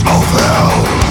of hell.